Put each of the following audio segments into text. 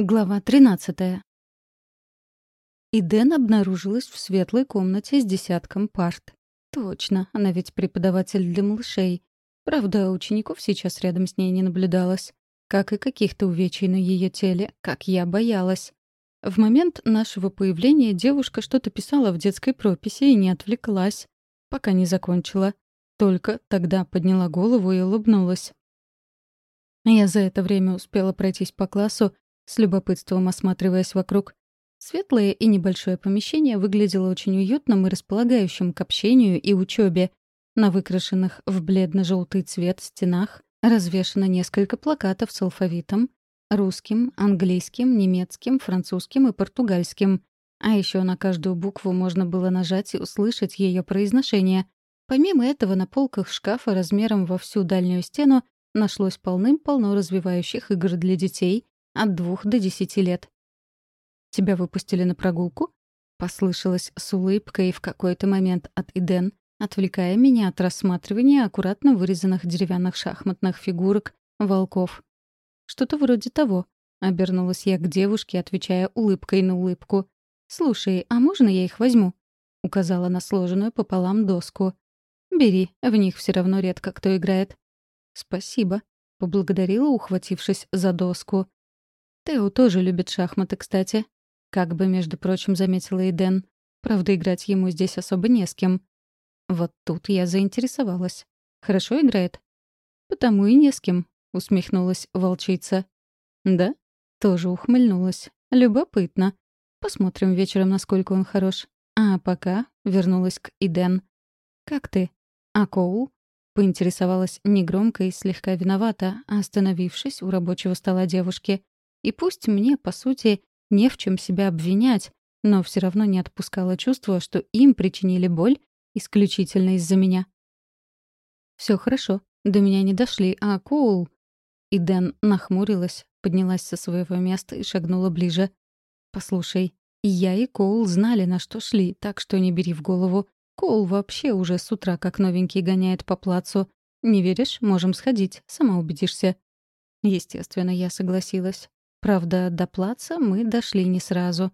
Глава 13. И Дэн обнаружилась в светлой комнате с десятком парт. Точно, она ведь преподаватель для малышей. Правда, учеников сейчас рядом с ней не наблюдалось. Как и каких-то увечий на ее теле, как я боялась. В момент нашего появления девушка что-то писала в детской прописи и не отвлеклась, пока не закончила. Только тогда подняла голову и улыбнулась. Я за это время успела пройтись по классу с любопытством осматриваясь вокруг. Светлое и небольшое помещение выглядело очень уютным и располагающим к общению и учебе. На выкрашенных в бледно-желтый цвет стенах развешано несколько плакатов с алфавитом — русским, английским, немецким, французским и португальским. А еще на каждую букву можно было нажать и услышать ее произношение. Помимо этого, на полках шкафа размером во всю дальнюю стену нашлось полным-полно развивающих игр для детей — от двух до десяти лет. «Тебя выпустили на прогулку?» — послышалось с улыбкой в какой-то момент от Иден, отвлекая меня от рассматривания аккуратно вырезанных деревянных шахматных фигурок волков. «Что-то вроде того», — обернулась я к девушке, отвечая улыбкой на улыбку. «Слушай, а можно я их возьму?» — указала на сложенную пополам доску. «Бери, в них все равно редко кто играет». «Спасибо», — поблагодарила, ухватившись за доску. Тео тоже любит шахматы, кстати. Как бы, между прочим, заметила Эден. Правда, играть ему здесь особо не с кем. Вот тут я заинтересовалась. Хорошо играет? Потому и не с кем, усмехнулась волчица. Да? Тоже ухмыльнулась. Любопытно. Посмотрим вечером, насколько он хорош. А пока вернулась к Иден. «Как ты?» «А Коул?» Поинтересовалась негромко и слегка виновата, остановившись у рабочего стола девушки. И пусть мне, по сути, не в чем себя обвинять, но все равно не отпускало чувство, что им причинили боль исключительно из-за меня. Все хорошо, до меня не дошли, а Коул...» И Дэн нахмурилась, поднялась со своего места и шагнула ближе. «Послушай, я и Коул знали, на что шли, так что не бери в голову. Коул вообще уже с утра как новенький гоняет по плацу. Не веришь? Можем сходить, сама убедишься». Естественно, я согласилась. Правда, до плаца мы дошли не сразу.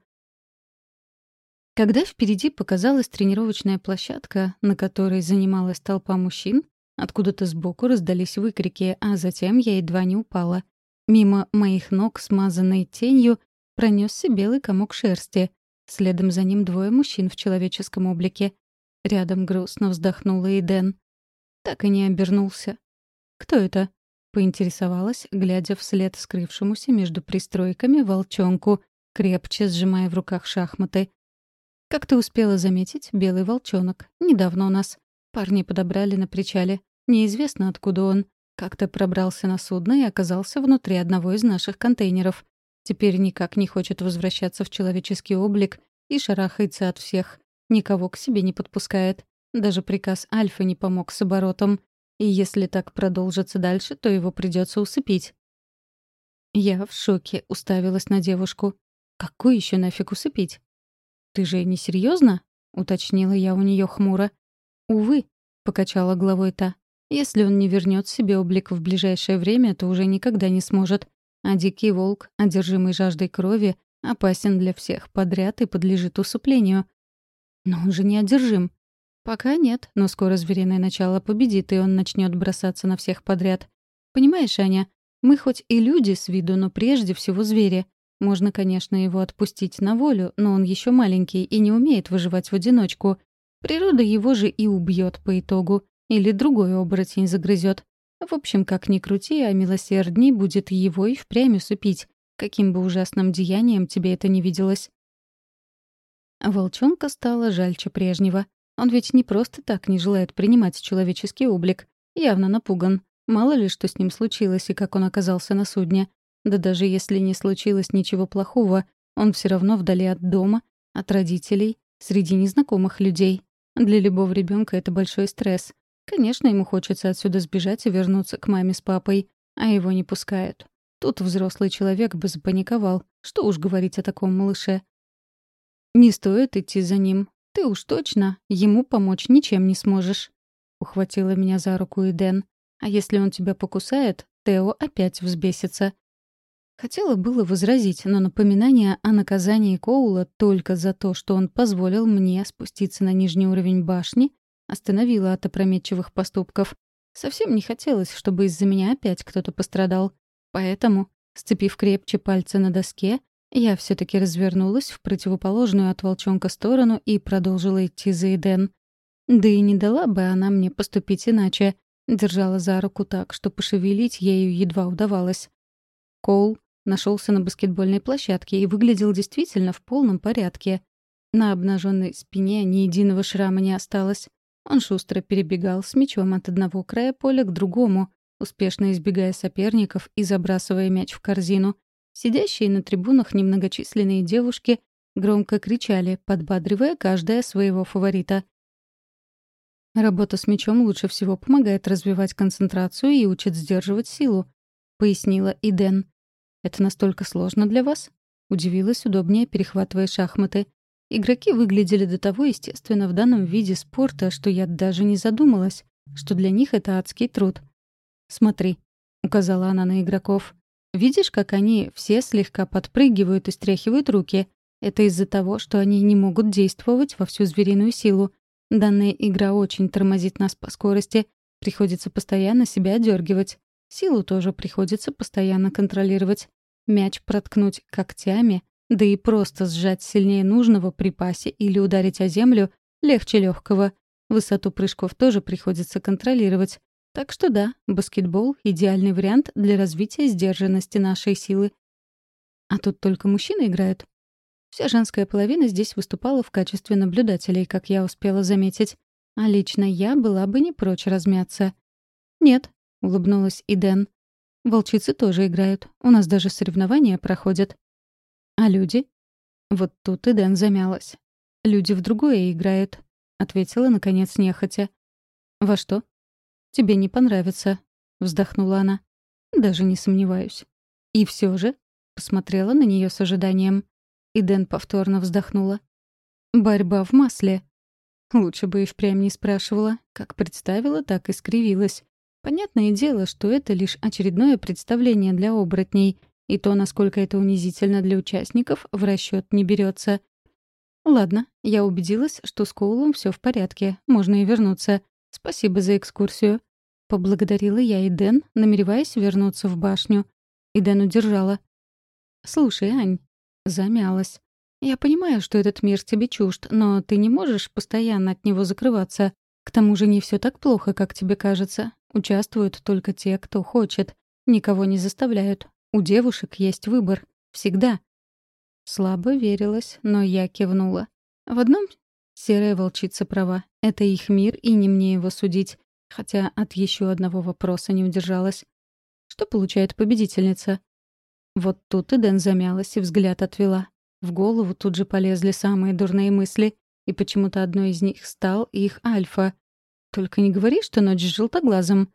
Когда впереди показалась тренировочная площадка, на которой занималась толпа мужчин, откуда-то сбоку раздались выкрики, а затем я едва не упала. Мимо моих ног, смазанной тенью, пронесся белый комок шерсти. Следом за ним двое мужчин в человеческом облике. Рядом грустно вздохнула Эден. Так и не обернулся. «Кто это?» Поинтересовалась, глядя вслед скрывшемуся между пристройками волчонку, крепче сжимая в руках шахматы. «Как ты успела заметить, белый волчонок. Недавно у нас. Парни подобрали на причале. Неизвестно, откуда он. Как-то пробрался на судно и оказался внутри одного из наших контейнеров. Теперь никак не хочет возвращаться в человеческий облик и шарахается от всех. Никого к себе не подпускает. Даже приказ Альфа не помог с оборотом. И если так продолжится дальше, то его придется усыпить. Я в шоке уставилась на девушку. Какой еще нафиг усыпить? Ты же не серьезно? уточнила я у нее хмуро. Увы, покачала головой та. Если он не вернет себе облик в ближайшее время, то уже никогда не сможет. А дикий волк, одержимый жаждой крови, опасен для всех подряд и подлежит усыплению. Но он же не одержим. Пока нет, но скоро звериное начало победит, и он начнет бросаться на всех подряд. Понимаешь, Аня, мы хоть и люди с виду, но прежде всего звери. Можно, конечно, его отпустить на волю, но он еще маленький и не умеет выживать в одиночку. Природа его же и убьет по итогу. Или другой оборотень загрызет. В общем, как ни крути, а милосердней будет его и впрямь усыпить. Каким бы ужасным деянием тебе это не виделось. Волчонка стало жальче прежнего. Он ведь не просто так не желает принимать человеческий облик. Явно напуган. Мало ли, что с ним случилось и как он оказался на судне. Да даже если не случилось ничего плохого, он все равно вдали от дома, от родителей, среди незнакомых людей. Для любого ребенка это большой стресс. Конечно, ему хочется отсюда сбежать и вернуться к маме с папой, а его не пускают. Тут взрослый человек бы запаниковал. Что уж говорить о таком малыше. Не стоит идти за ним. «Ты уж точно ему помочь ничем не сможешь», — ухватила меня за руку Эден. «А если он тебя покусает, Тео опять взбесится». Хотела было возразить, но напоминание о наказании Коула только за то, что он позволил мне спуститься на нижний уровень башни, остановило от опрометчивых поступков. Совсем не хотелось, чтобы из-за меня опять кто-то пострадал. Поэтому, сцепив крепче пальцы на доске, я все таки развернулась в противоположную от волчонка сторону и продолжила идти за Эден. Да и не дала бы она мне поступить иначе. Держала за руку так, что пошевелить ею едва удавалось. Коул нашелся на баскетбольной площадке и выглядел действительно в полном порядке. На обнаженной спине ни единого шрама не осталось. Он шустро перебегал с мячом от одного края поля к другому, успешно избегая соперников и забрасывая мяч в корзину. Сидящие на трибунах немногочисленные девушки громко кричали, подбадривая каждая своего фаворита. «Работа с мячом лучше всего помогает развивать концентрацию и учит сдерживать силу», — пояснила Иден. «Это настолько сложно для вас?» — удивилась, удобнее перехватывая шахматы. Игроки выглядели до того естественно в данном виде спорта, что я даже не задумалась, что для них это адский труд. «Смотри», — указала она на игроков. «Видишь, как они все слегка подпрыгивают и стряхивают руки? Это из-за того, что они не могут действовать во всю звериную силу. Данная игра очень тормозит нас по скорости. Приходится постоянно себя одергивать. Силу тоже приходится постоянно контролировать. Мяч проткнуть когтями, да и просто сжать сильнее нужного при пасе или ударить о землю легче легкого. Высоту прыжков тоже приходится контролировать. Так что да, баскетбол — идеальный вариант для развития сдержанности нашей силы. А тут только мужчины играют. Вся женская половина здесь выступала в качестве наблюдателей, как я успела заметить. А лично я была бы не прочь размяться. «Нет», — улыбнулась Иден. «Волчицы тоже играют. У нас даже соревнования проходят». «А люди?» Вот тут Иден замялась. «Люди в другое играют», — ответила, наконец, нехотя. «Во что?» «Тебе не понравится», — вздохнула она. «Даже не сомневаюсь». «И все же?» — посмотрела на нее с ожиданием. И Дэн повторно вздохнула. «Борьба в масле». Лучше бы и впрямь не спрашивала. Как представила, так и скривилась. Понятное дело, что это лишь очередное представление для оборотней, и то, насколько это унизительно для участников, в расчет не берется. Ладно, я убедилась, что с Коулом все в порядке, можно и вернуться. Спасибо за экскурсию. Поблагодарила я и Дэн, намереваясь вернуться в башню. И Дэн удержала. «Слушай, Ань, Замялась. «Я понимаю, что этот мир тебе чужд, но ты не можешь постоянно от него закрываться. К тому же не все так плохо, как тебе кажется. Участвуют только те, кто хочет. Никого не заставляют. У девушек есть выбор. Всегда». Слабо верилась, но я кивнула. В одном серая волчица права. Это их мир, и не мне его судить. Хотя от еще одного вопроса не удержалась. Что получает победительница? Вот тут и Дэн замялась и взгляд отвела. В голову тут же полезли самые дурные мысли, и почему-то одной из них стал их Альфа. «Только не говори, что ночь с желтоглазым».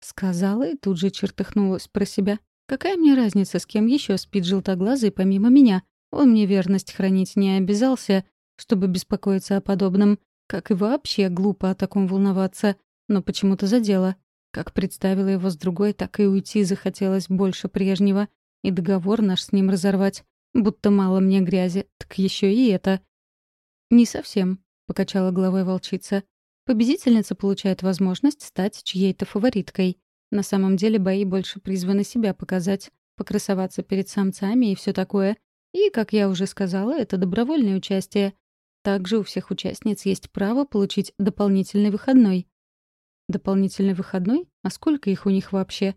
Сказала и тут же чертыхнулась про себя. «Какая мне разница, с кем еще спит желтоглазый помимо меня? Он мне верность хранить не обязался, чтобы беспокоиться о подобном. Как и вообще глупо о таком волноваться. Но почему-то задело. Как представила его с другой, так и уйти захотелось больше прежнего и договор наш с ним разорвать. Будто мало мне грязи, так еще и это. «Не совсем», — покачала головой волчица. «Победительница получает возможность стать чьей-то фавориткой. На самом деле бои больше призваны себя показать, покрасоваться перед самцами и все такое. И, как я уже сказала, это добровольное участие. Также у всех участниц есть право получить дополнительный выходной. Дополнительный выходной? А сколько их у них вообще?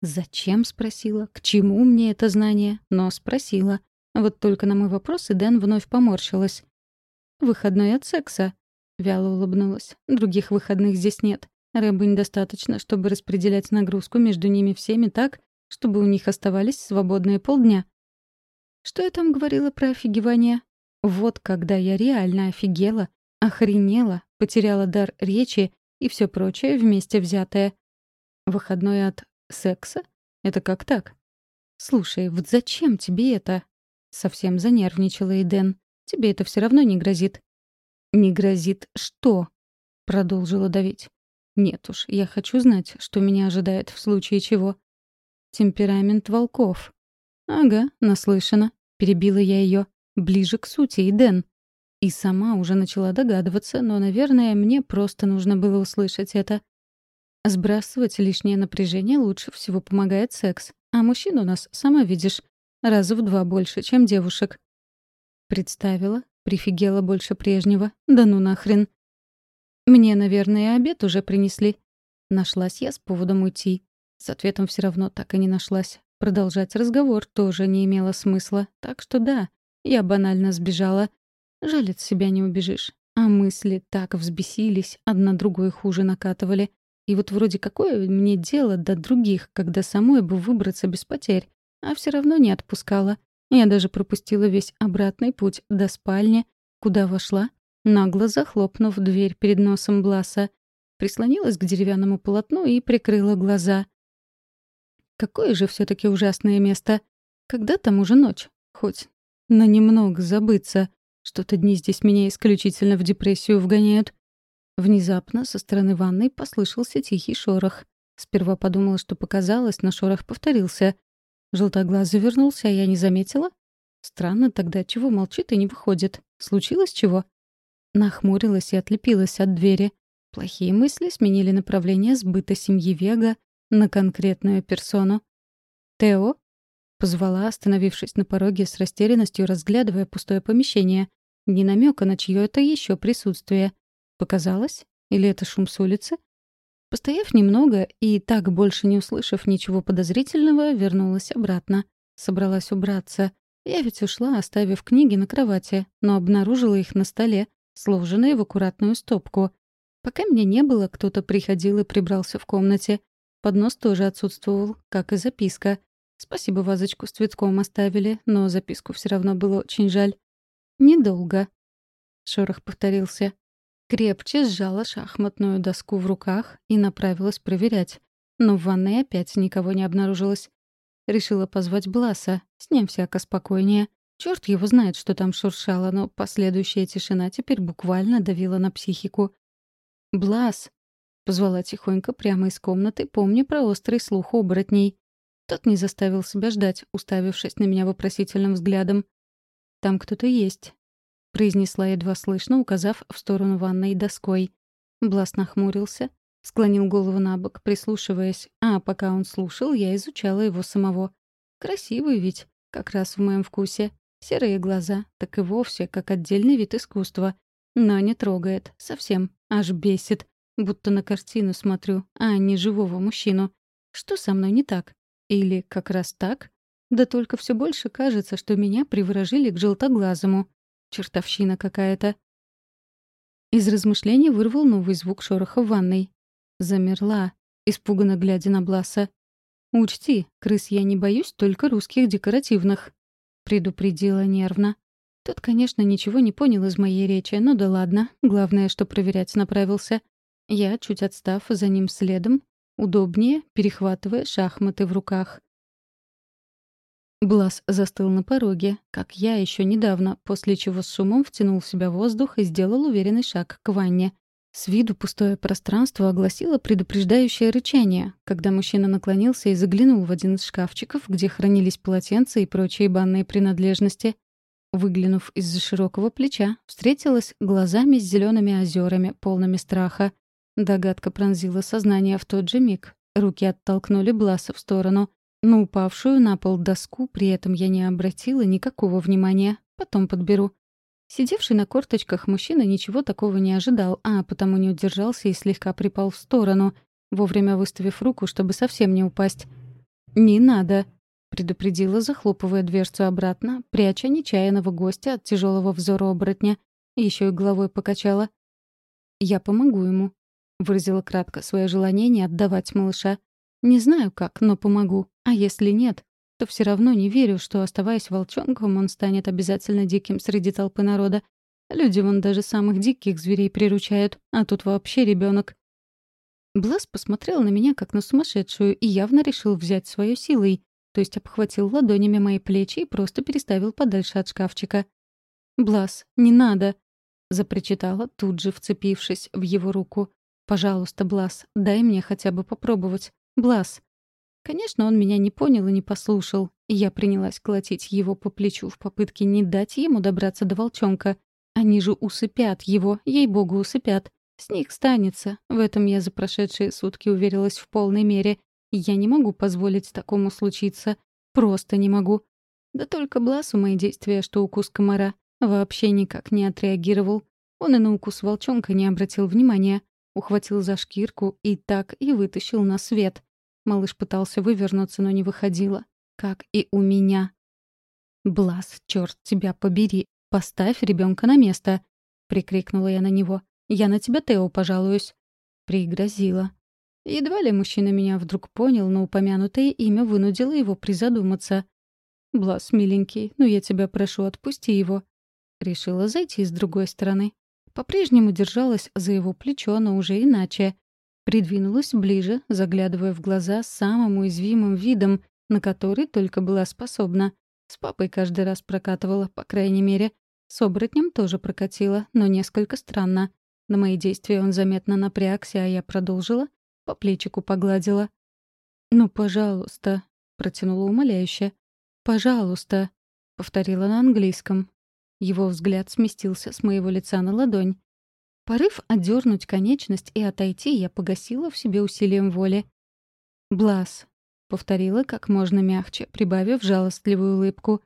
Зачем спросила? К чему мне это знание? Но спросила. Вот только на мой вопрос и Дэн вновь поморщилась. «Выходной от секса», — вяло улыбнулась. «Других выходных здесь нет. Рыбы достаточно, чтобы распределять нагрузку между ними всеми так, чтобы у них оставались свободные полдня». Что я там говорила про офигевание? Вот когда я реально офигела, охренела, потеряла дар речи и все прочее вместе взятое. Выходной от Секса? Это как так? Слушай, вот зачем тебе это? Совсем занервничала Эден. Тебе это все равно не грозит. Не грозит что? Продолжила давить. Нет уж, я хочу знать, что меня ожидает в случае чего. Темперамент волков. «Ага, наслышана», — перебила я ее. «Ближе к сути, Иден». И сама уже начала догадываться, но, наверное, мне просто нужно было услышать это. Сбрасывать лишнее напряжение лучше всего помогает секс. А мужчин у нас, сама видишь, раза в два больше, чем девушек. Представила, прифигела больше прежнего. Да ну нахрен. Мне, наверное, обед уже принесли. Нашлась я с поводом уйти. С ответом все равно так и не нашлась. Продолжать разговор тоже не имело смысла. Так что да, я банально сбежала. Жаль, от себя не убежишь. А мысли так взбесились, одна другой хуже накатывали. И вот вроде какое мне дело до других, когда самой бы выбраться без потерь, а все равно не отпускала. Я даже пропустила весь обратный путь до спальни, куда вошла, нагло захлопнув дверь перед носом Бласа, прислонилась к деревянному полотну и прикрыла глаза. Какое же все таки ужасное место. Когда там уже ночь? Хоть на немного забыться. Что-то дни здесь меня исключительно в депрессию вгоняют. Внезапно со стороны ванной послышался тихий шорох. Сперва подумала, что показалось, но шорох повторился. Желтоглазый вернулся, а я не заметила. Странно тогда, чего молчит и не выходит. Случилось чего? Нахмурилась и отлепилась от двери. Плохие мысли сменили направление сбыта семьи Вега на конкретную персону. «Тео?» Позвала, остановившись на пороге с растерянностью, разглядывая пустое помещение. Ни намека на чье это еще присутствие. Показалось? Или это шум с улицы? Постояв немного и так больше не услышав ничего подозрительного, вернулась обратно. Собралась убраться. Я ведь ушла, оставив книги на кровати, но обнаружила их на столе, сложенные в аккуратную стопку. Пока меня не было, кто-то приходил и прибрался в комнате. Поднос тоже отсутствовал, как и записка — Спасибо, вазочку с цветком оставили, но записку все равно было очень жаль. «Недолго», — шорох повторился. Крепче сжала шахматную доску в руках и направилась проверять. Но в ванной опять никого не обнаружилось. Решила позвать Бласа, с ним всяко спокойнее. Черт его знает, что там шуршало, но последующая тишина теперь буквально давила на психику. «Блас!» — позвала тихонько прямо из комнаты, помня про острый слух оборотней. Тот не заставил себя ждать, уставившись на меня вопросительным взглядом. «Там кто-то есть», — произнесла едва слышно, указав в сторону ванной доской. Блас нахмурился, склонил голову на бок, прислушиваясь, а пока он слушал, я изучала его самого. Красивый ведь, как раз в моем вкусе. Серые глаза, так и вовсе, как отдельный вид искусства. Но не трогает, совсем, аж бесит. Будто на картину смотрю, а не живого мужчину. Что со мной не так? Или как раз так? Да только все больше кажется, что меня приворожили к желтоглазому. Чертовщина какая-то. Из размышлений вырвал новый звук шороха в ванной. Замерла, испуганно глядя на Бласа. «Учти, крыс я не боюсь, только русских декоративных», — предупредила нервно. Тот, конечно, ничего не понял из моей речи, но да ладно, главное, что проверять направился. Я, чуть отстав за ним следом, удобнее, перехватывая шахматы в руках. Блас застыл на пороге, как я еще недавно, после чего с шумом втянул в себя воздух и сделал уверенный шаг к ванне. С виду пустое пространство огласило предупреждающее рычание, когда мужчина наклонился и заглянул в один из шкафчиков, где хранились полотенца и прочие банные принадлежности. Выглянув из-за широкого плеча, встретилась глазами с зелеными озерами, полными страха. Догадка пронзила сознание в тот же миг. Руки оттолкнули Бласа в сторону. На упавшую на пол доску при этом я не обратила никакого внимания. Потом подберу. Сидевший на корточках мужчина ничего такого не ожидал, а потому не удержался и слегка припал в сторону, вовремя выставив руку, чтобы совсем не упасть. «Не надо», — предупредила, захлопывая дверцу обратно, пряча нечаянного гостя от тяжелого взора оборотня. Еще и головой покачала. «Я помогу ему», Выразила кратко свое желание не отдавать малыша. Не знаю как, но помогу. А если нет, то все равно не верю, что, оставаясь волчонком, он станет обязательно диким среди толпы народа. Люди вон даже самых диких зверей приручают, а тут вообще ребенок. Блас посмотрел на меня как на сумасшедшую и явно решил взять свою силой, то есть обхватил ладонями мои плечи и просто переставил подальше от шкафчика. «Блас, не надо!» — запричитала, тут же вцепившись в его руку. «Пожалуйста, Блас, дай мне хотя бы попробовать. Блас!» Конечно, он меня не понял и не послушал, и я принялась колотить его по плечу в попытке не дать ему добраться до волчонка. Они же усыпят его, ей-богу, усыпят. С них станется. В этом я за прошедшие сутки уверилась в полной мере. Я не могу позволить такому случиться. Просто не могу. Да только Бласу мои действия, что укус комара, вообще никак не отреагировал. Он и на укус волчонка не обратил внимания. Ухватил за шкирку и так и вытащил на свет. Малыш пытался вывернуться, но не выходило. Как и у меня. «Блас, черт тебя побери, поставь ребенка на место!» — прикрикнула я на него. «Я на тебя, Тео, пожалуюсь!» Пригрозила. Едва ли мужчина меня вдруг понял, но упомянутое имя вынудило его призадуматься. «Блас, миленький, ну я тебя прошу, отпусти его». Решила зайти с другой стороны. По-прежнему держалась за его плечо, но уже иначе. Придвинулась ближе, заглядывая в глаза самым уязвимым видом, на который только была способна. С папой каждый раз прокатывала, по крайней мере. С оборотнем тоже прокатила, но несколько странно. На мои действия он заметно напрягся, а я продолжила, по плечику погладила. «Ну, пожалуйста», — протянула умоляюще. «Пожалуйста», — повторила на английском. Его взгляд сместился с моего лица на ладонь. Порыв отдернуть конечность и отойти я погасила в себе усилием воли. «Блас», — повторила как можно мягче, прибавив жалостливую улыбку.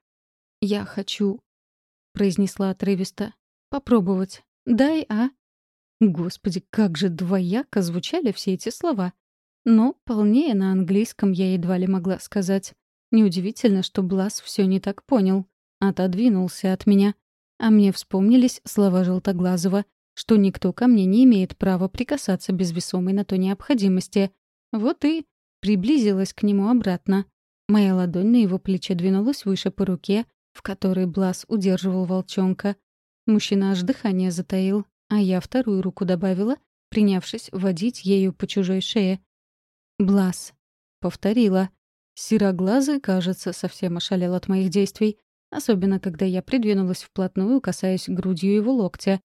«Я хочу», — произнесла отрывисто. «Попробовать. Дай, а?» Господи, как же двояко звучали все эти слова. Но полнее на английском я едва ли могла сказать. Неудивительно, что Блас все не так понял. Отодвинулся от меня. А мне вспомнились слова Желтоглазого — что никто ко мне не имеет права прикасаться без весомой на то необходимости. Вот и приблизилась к нему обратно. Моя ладонь на его плече двинулась выше по руке, в которой Блас удерживал волчонка. Мужчина аж дыхание затаил, а я вторую руку добавила, принявшись водить ею по чужой шее. «Блас», — повторила. Сероглазый, кажется, совсем ошалел от моих действий, особенно когда я придвинулась вплотную, касаясь грудью его локтя,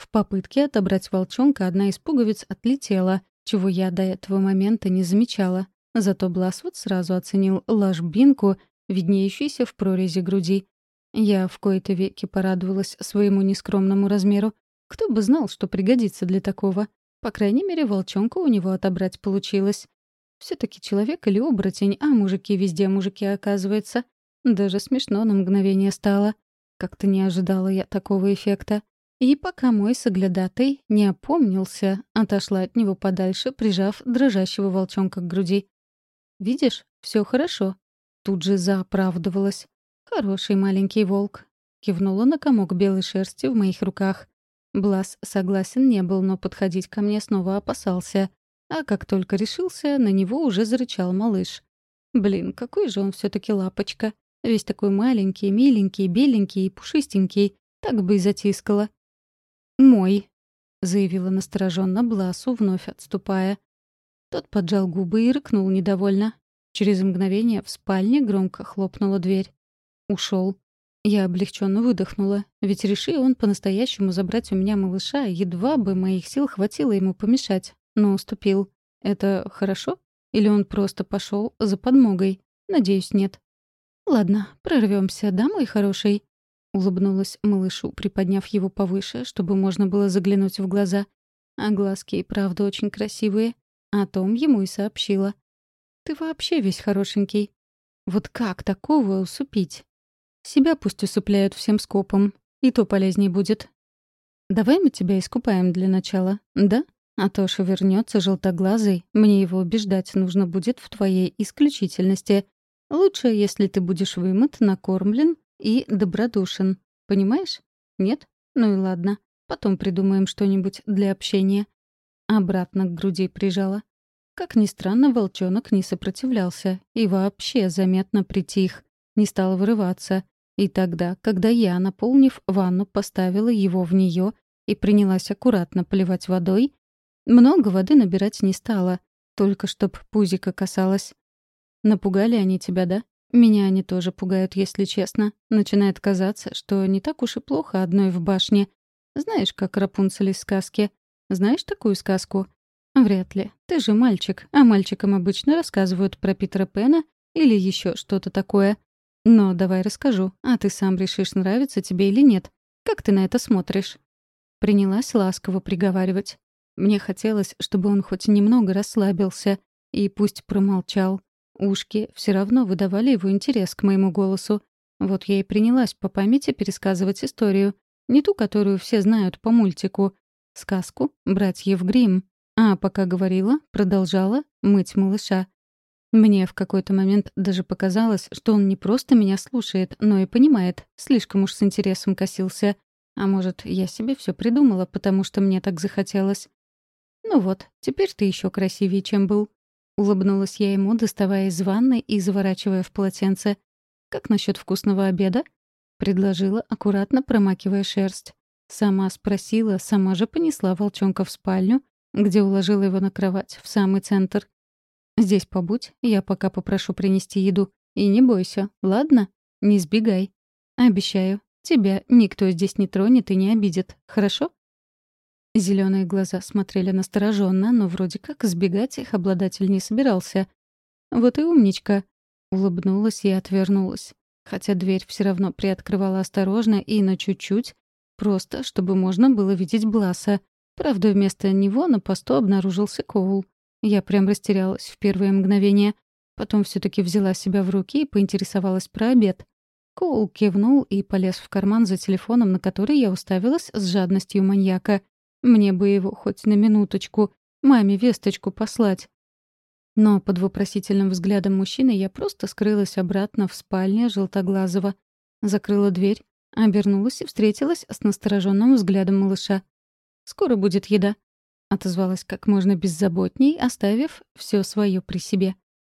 в попытке отобрать волчонка одна из пуговиц отлетела, чего я до этого момента не замечала. Зато Бласвуд сразу оценил ложбинку, виднеющуюся в прорези груди. Я в кои-то веки порадовалась своему нескромному размеру. Кто бы знал, что пригодится для такого. По крайней мере, волчонка у него отобрать получилось. все таки человек или оборотень, а мужики везде мужики, оказывается. Даже смешно на мгновение стало. Как-то не ожидала я такого эффекта. И пока мой соглядатый не опомнился, отошла от него подальше, прижав дрожащего волчонка к груди. «Видишь, все хорошо». Тут же заоправдывалась. «Хороший маленький волк». Кивнула на комок белой шерсти в моих руках. Блас согласен не был, но подходить ко мне снова опасался. А как только решился, на него уже зарычал малыш. Блин, какой же он все таки лапочка. Весь такой маленький, миленький, беленький и пушистенький. Так бы и затискала. «Мой», — заявила настороженно Бласу, вновь отступая. Тот поджал губы и рыкнул недовольно. Через мгновение в спальне громко хлопнула дверь. Ушел. Я облегченно выдохнула, ведь реши он по-настоящему забрать у меня малыша, едва бы моих сил хватило ему помешать, но уступил. Это хорошо? Или он просто пошел за подмогой? Надеюсь, нет. Ладно, прорвемся, да, мой хороший? — улыбнулась малышу, приподняв его повыше, чтобы можно было заглянуть в глаза. А глазки и правда очень красивые. О том ему и сообщила. «Ты вообще весь хорошенький. Вот как такого усыпить? Себя пусть усыпляют всем скопом, и то полезней будет. Давай мы тебя искупаем для начала, да? А то шевернется желтоглазый, мне его убеждать нужно будет в твоей исключительности. Лучше, если ты будешь вымыт, накормлен и добродушен. Понимаешь? Нет? Ну и ладно. Потом придумаем что-нибудь для общения. Обратно к груди прижала. Как ни странно, волчонок не сопротивлялся и вообще заметно притих, не стал вырываться. И тогда, когда я, наполнив ванну, поставила его в нее и принялась аккуратно поливать водой, много воды набирать не стала, только чтоб пузика касалась. Напугали они тебя, да? Меня они тоже пугают, если честно. Начинает казаться, что не так уж и плохо одной в башне. Знаешь, как Рапунцель из сказки? Знаешь такую сказку? Вряд ли. Ты же мальчик, а мальчикам обычно рассказывают про Питера Пэна или еще что-то такое. Но давай расскажу, а ты сам решишь, нравится тебе или нет. Как ты на это смотришь?» Принялась ласково приговаривать. Мне хотелось, чтобы он хоть немного расслабился, и пусть промолчал. Ушки все равно выдавали его интерес к моему голосу. Вот я и принялась по памяти пересказывать историю. Не ту, которую все знают по мультику. Сказку «Братьев Гримм». А пока говорила, продолжала мыть малыша. Мне в какой-то момент даже показалось, что он не просто меня слушает, но и понимает. Слишком уж с интересом косился. А может, я себе все придумала, потому что мне так захотелось. «Ну вот, теперь ты еще красивее, чем был», — улыбнулась я ему, доставая из ванны и заворачивая в полотенце. «Как насчет вкусного обеда?» — предложила, аккуратно промакивая шерсть. Сама спросила, сама же понесла волчонка в спальню, где уложила его на кровать, в самый центр. Здесь побудь, я пока попрошу принести еду. И не бойся, ладно? Не сбегай. Обещаю, тебя никто здесь не тронет и не обидит, хорошо? Зеленые глаза смотрели настороженно, но вроде как сбегать их обладатель не собирался. Вот и умничка. Улыбнулась и отвернулась. Хотя дверь все равно приоткрывала осторожно и на чуть-чуть, просто чтобы можно было видеть Бласа. Правда, вместо него на посту обнаружился Коул. Я прям растерялась в первые мгновения. Потом все таки взяла себя в руки и поинтересовалась про обед. Коул кивнул и полез в карман за телефоном, на который я уставилась с жадностью маньяка. Мне бы его хоть на минуточку, маме весточку послать. Но под вопросительным взглядом мужчины я просто скрылась обратно в спальне Желтоглазого. Закрыла дверь, обернулась и встретилась с настороженным взглядом малыша. «Скоро будет еда», Отозвалась как можно беззаботней, оставив все свое при себе.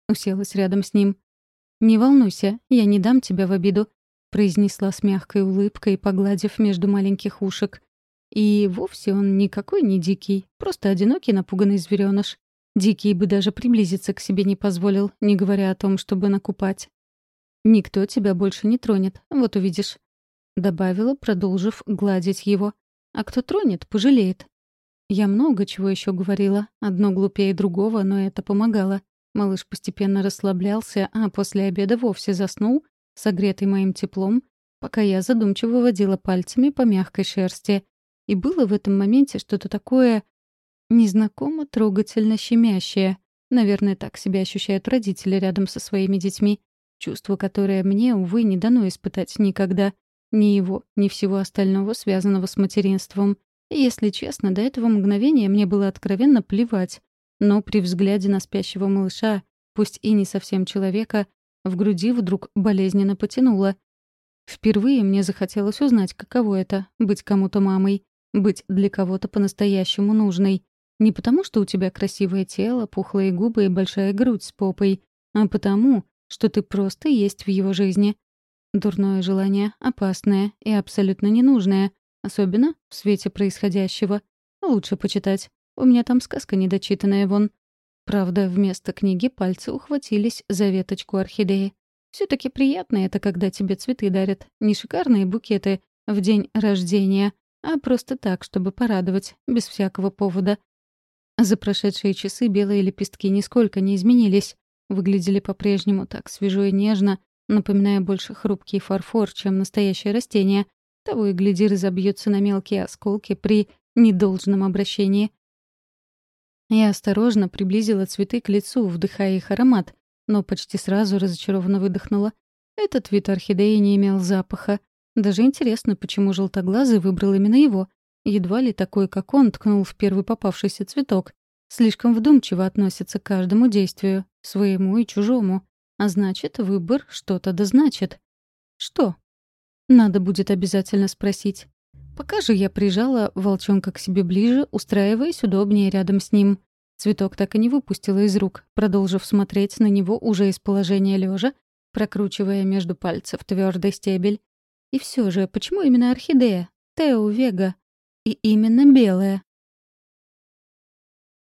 Уселась рядом с ним. «Не волнуйся, я не дам тебя в обиду», — произнесла с мягкой улыбкой, погладив между маленьких ушек. И вовсе он никакой не дикий, просто одинокий напуганный зверёныш. Дикий бы даже приблизиться к себе не позволил, не говоря о том, чтобы накупать. «Никто тебя больше не тронет, вот увидишь», — добавила, продолжив гладить его. «А кто тронет, пожалеет. Я много чего еще говорила, одно глупее другого, но это помогало. Малыш постепенно расслаблялся, а после обеда вовсе заснул, согретый моим теплом, пока я задумчиво водила пальцами по мягкой шерсти. И было в этом моменте что-то такое незнакомо трогательно щемящее. Наверное, так себя ощущают родители рядом со своими детьми. Чувство, которое мне, увы, не дано испытать никогда. Ни его, ни всего остального, связанного с материнством. Если честно, до этого мгновения мне было откровенно плевать. Но при взгляде на спящего малыша, пусть и не совсем человека, в груди вдруг болезненно потянуло. Впервые мне захотелось узнать, каково это — быть кому-то мамой, быть для кого-то по-настоящему нужной. Не потому, что у тебя красивое тело, пухлые губы и большая грудь с попой, а потому, что ты просто есть в его жизни. Дурное желание, опасное и абсолютно ненужное, Особенно в свете происходящего. Лучше почитать. У меня там сказка недочитанная вон. Правда, вместо книги пальцы ухватились за веточку орхидеи. все таки приятно это, когда тебе цветы дарят. Не шикарные букеты в день рождения, а просто так, чтобы порадовать, без всякого повода. За прошедшие часы белые лепестки нисколько не изменились. Выглядели по-прежнему так свежо и нежно, напоминая больше хрупкий фарфор, чем настоящее растение, того и гляди разобьется на мелкие осколки при недолжном обращении. Я осторожно приблизила цветы к лицу, вдыхая их аромат, но почти сразу разочарованно выдохнула. Этот вид орхидеи не имел запаха. Даже интересно, почему желтоглазый выбрал именно его. Едва ли такой, как он, ткнул в первый попавшийся цветок. Слишком вдумчиво относится к каждому действию, своему и чужому. А значит, выбор что-то да значит. Что? Надо будет обязательно спросить. Пока же я прижала волчонка к себе ближе, устраиваясь удобнее рядом с ним. Цветок так и не выпустила из рук, продолжив смотреть на него уже из положения лежа, прокручивая между пальцев твердый стебель. И все же, почему именно орхидея? Тео Вега. И именно белая.